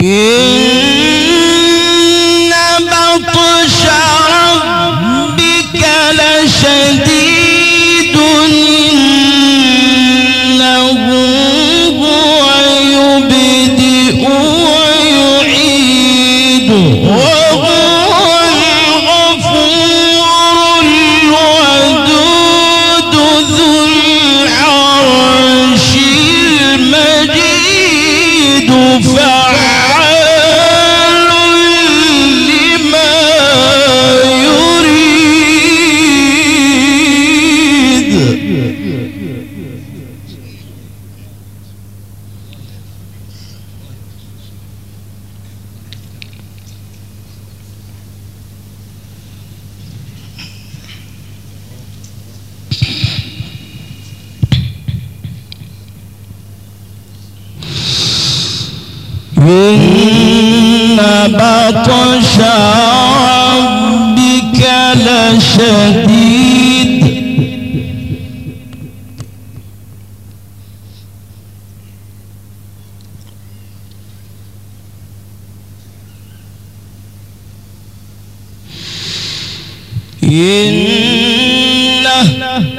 Yeah.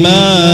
iman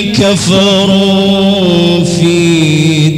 كفروا في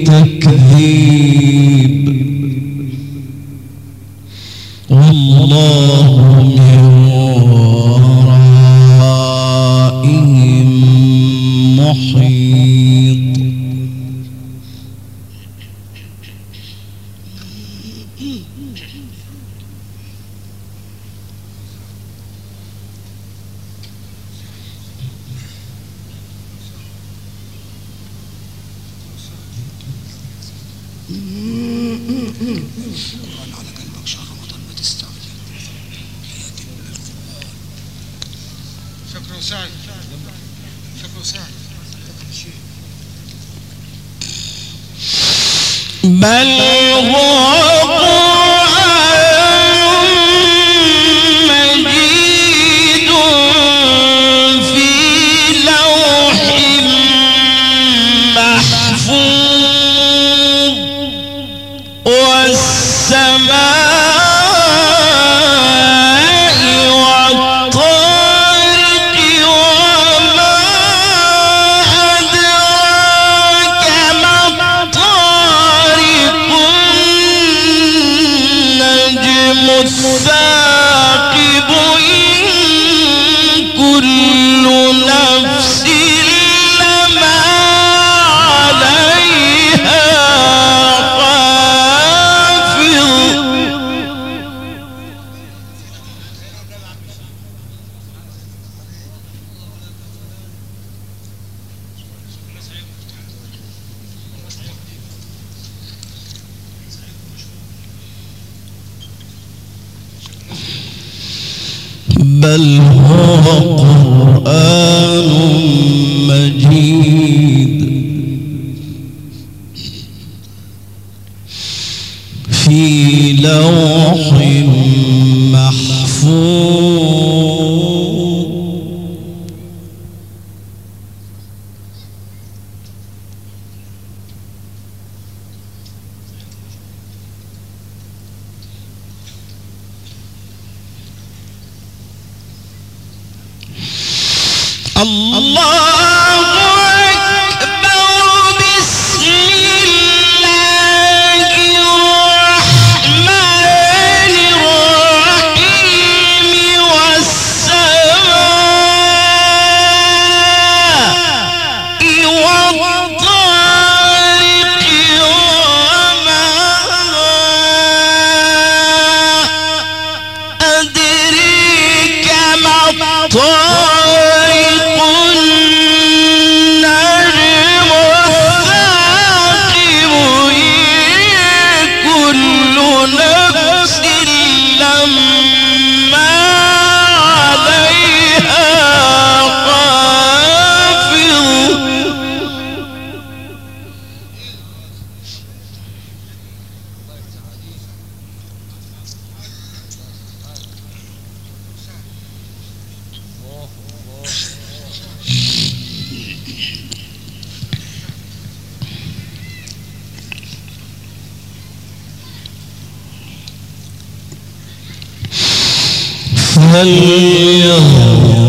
قرآن على بل هو هو قرآن مجيد فلينظر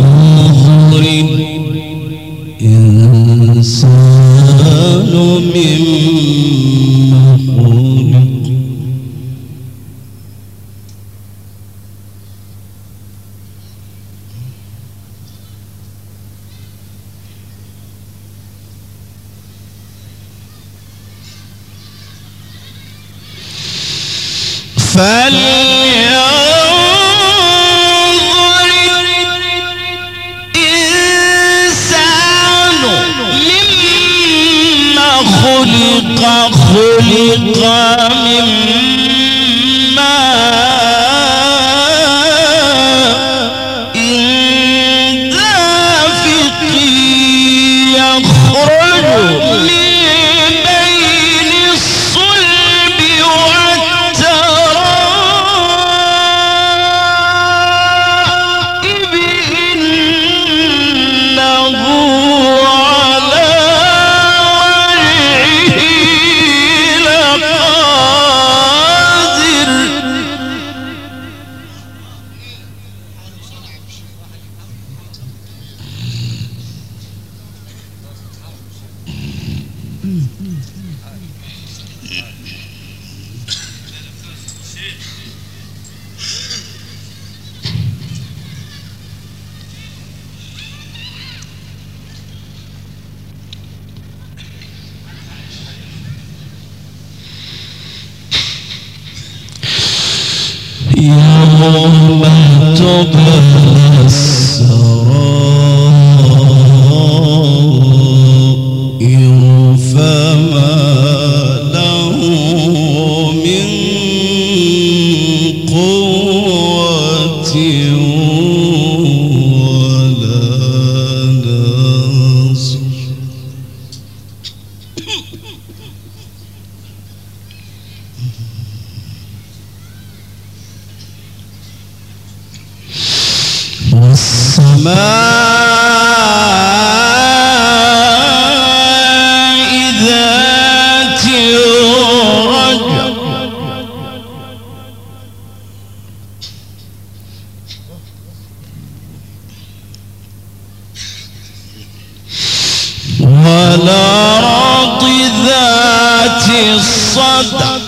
والأرض ذات الصدع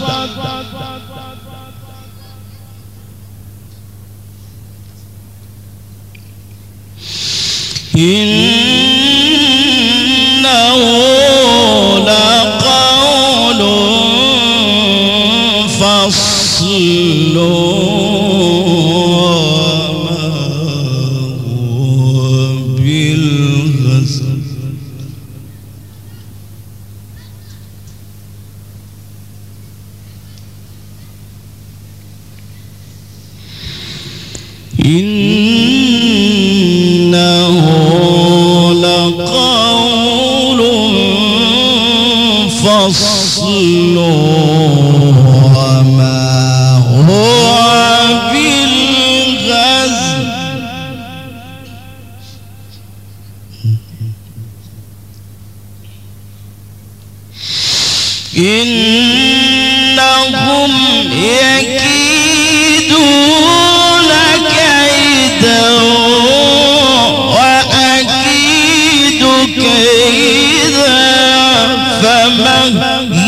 Allah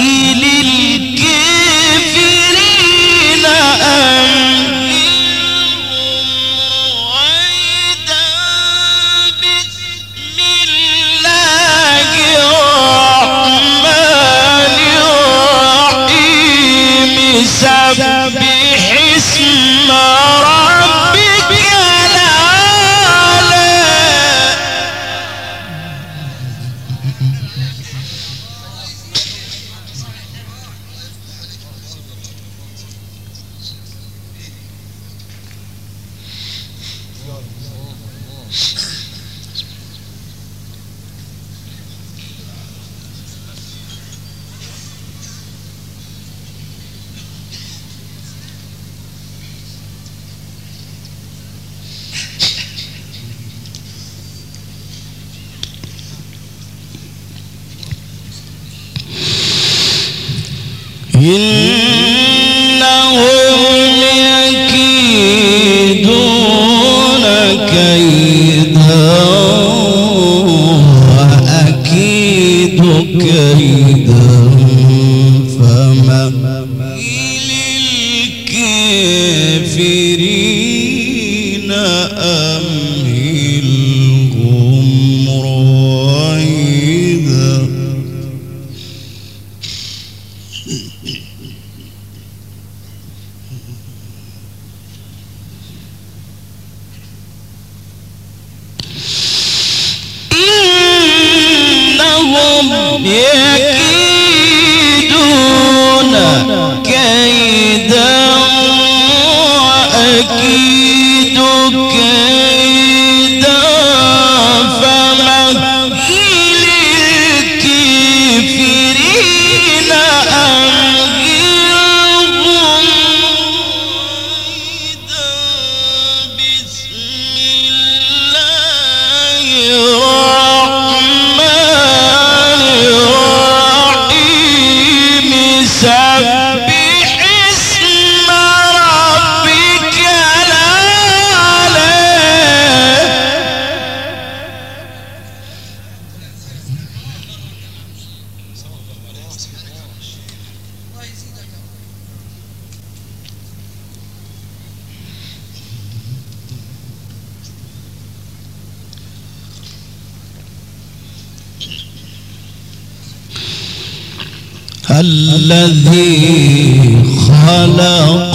الذي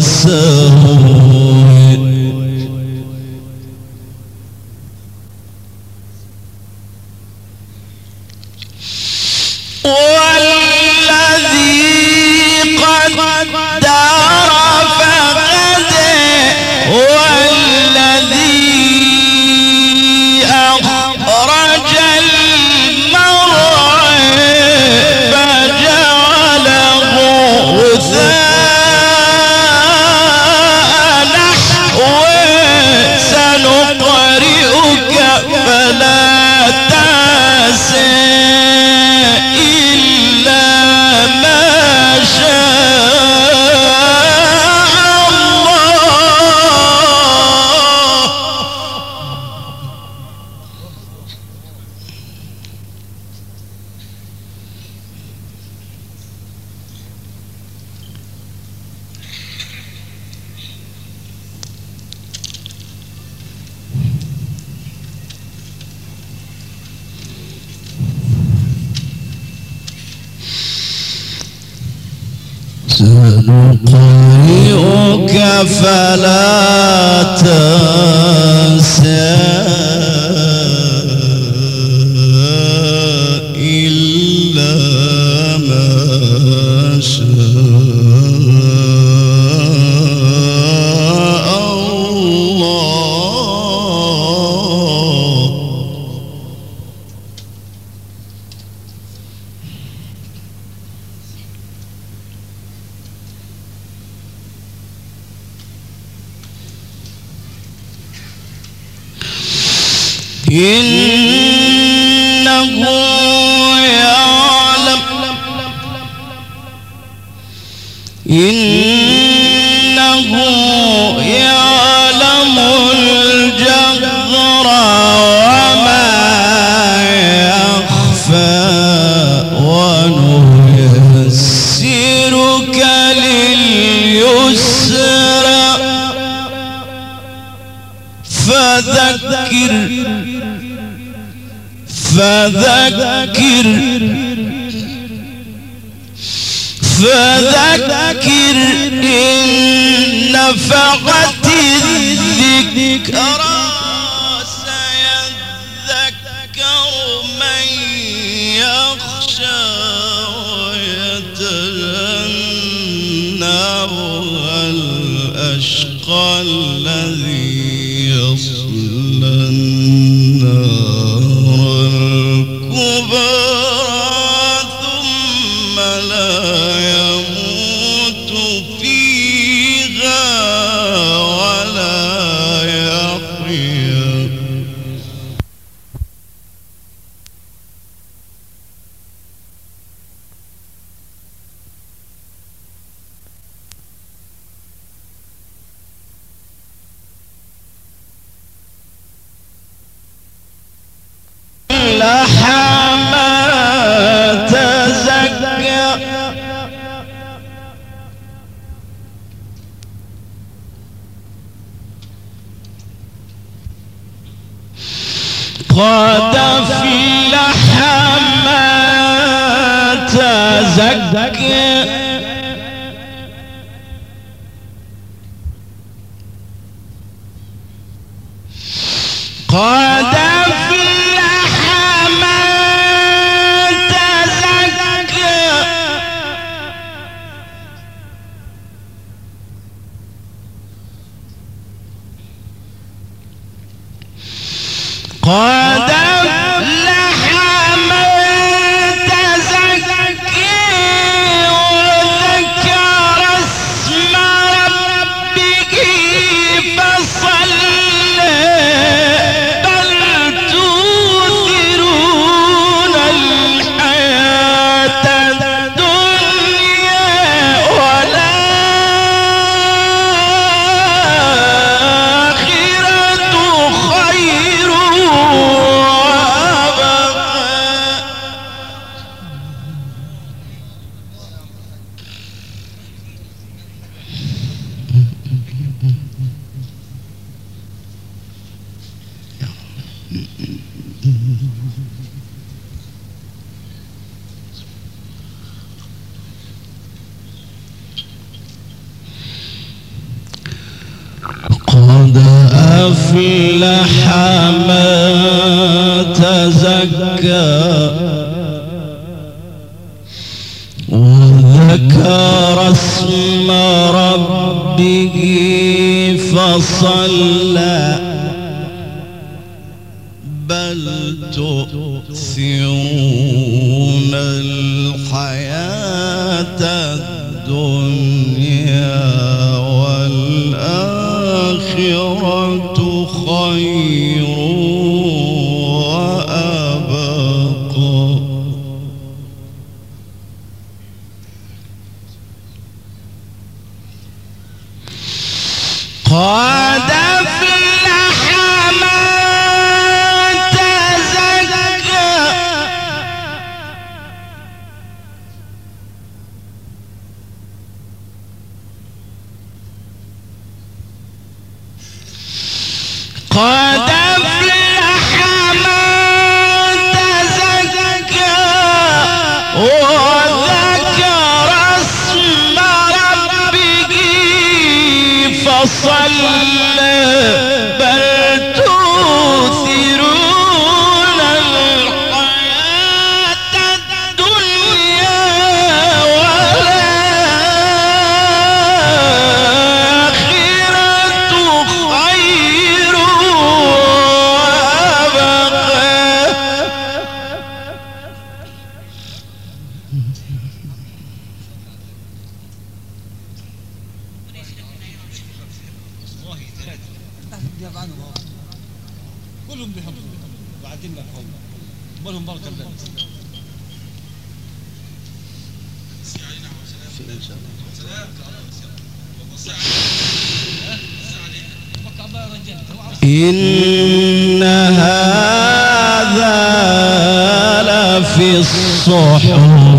خلق فلا تنسى. الأشقى الذي يصلى النار Oh, إن هذا لفي الصحف.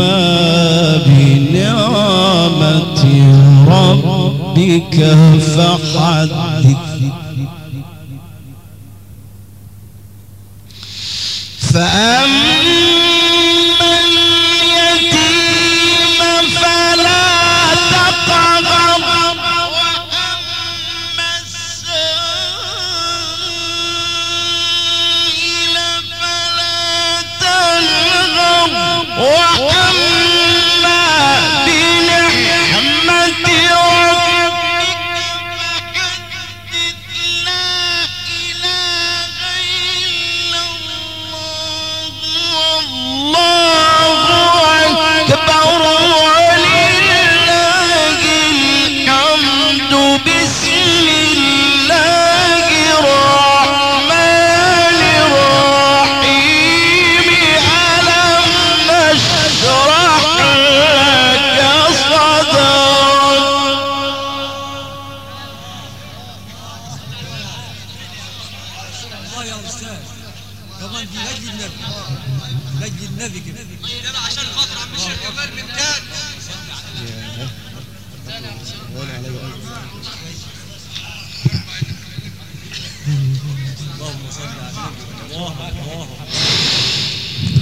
وأما بنعمة ربك فحدث. فأما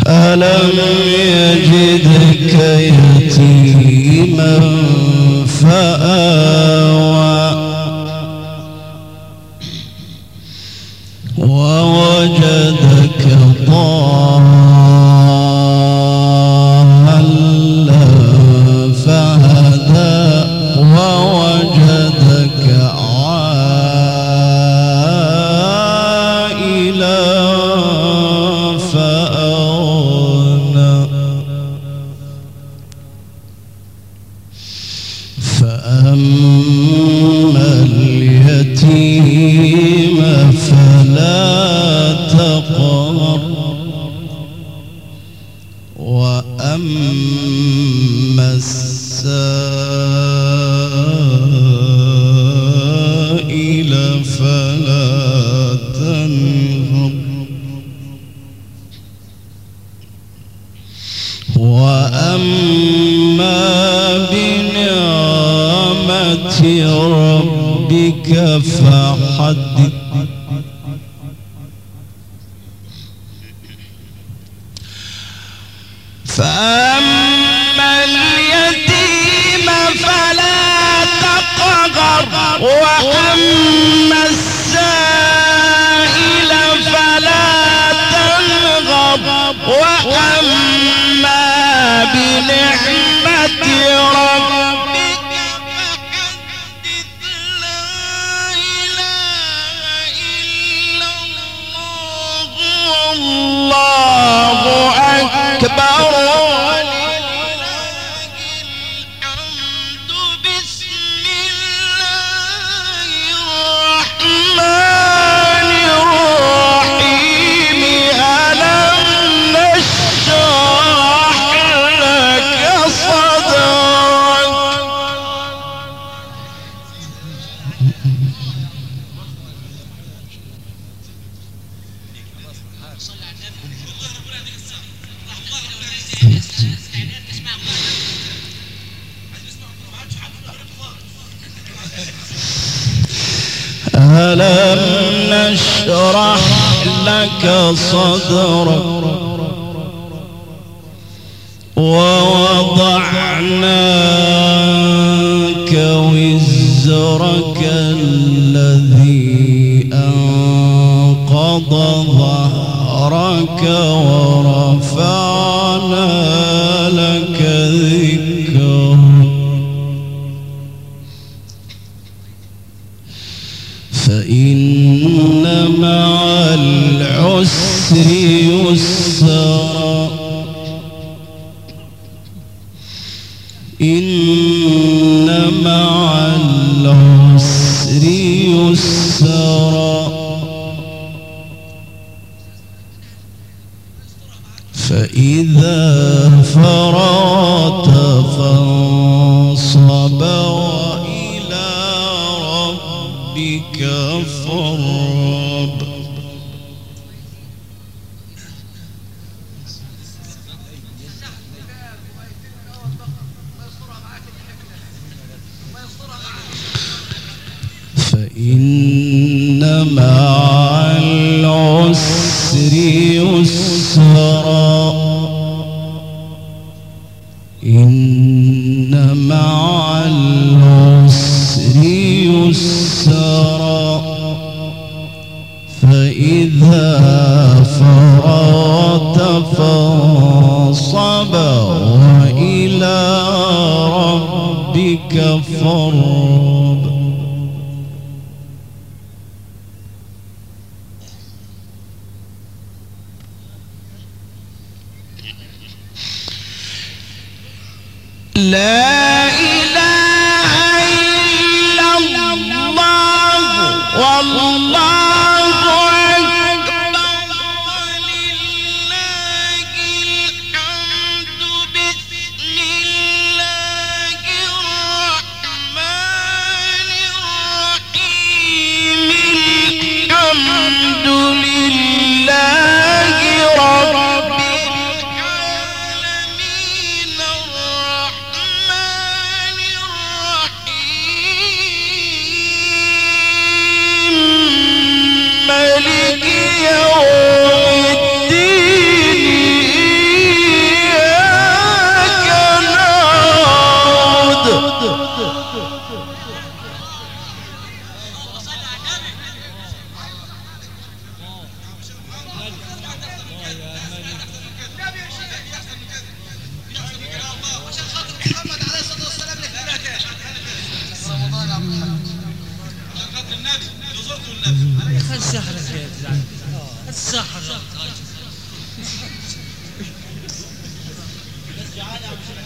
ألم يجدك يتيما فآوى ورفعنا لك ذكرك لا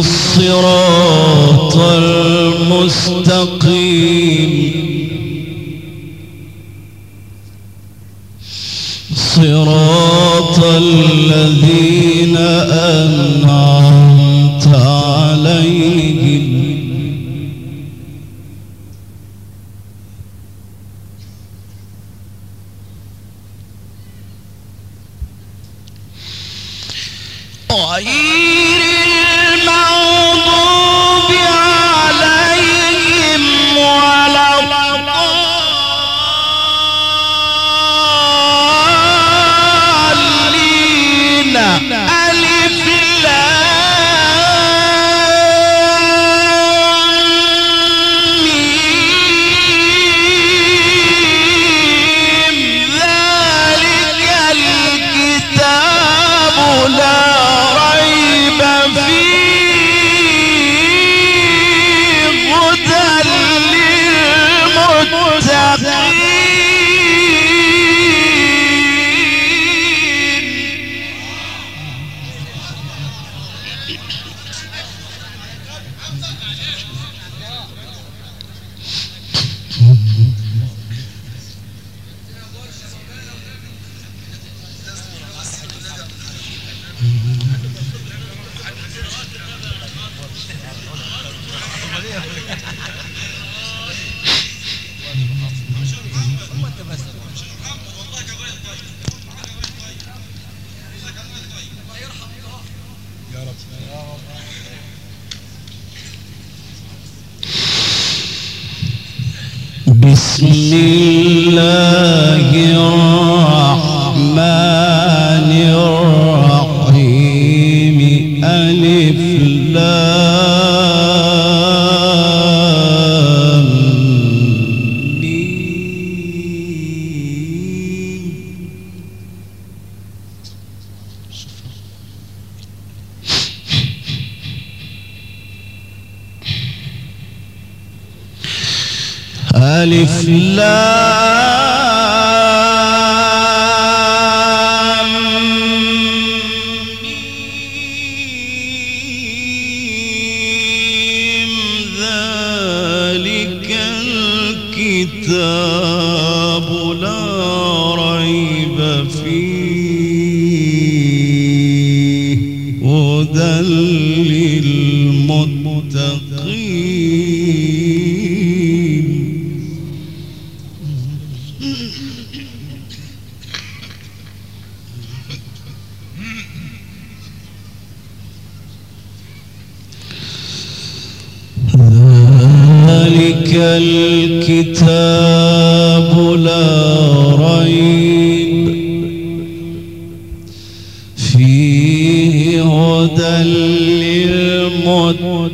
الصراط المستقيم. ألف لام. الكتاب لا ريب فيه هدى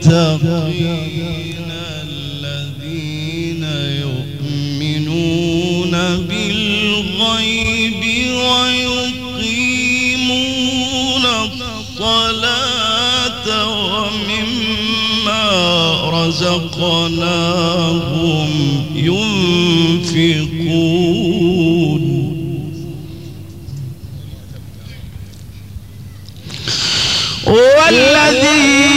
للمتقين الذين يؤمنون بالغيب ويقيمون الصلاة ومما رزقناهم والذين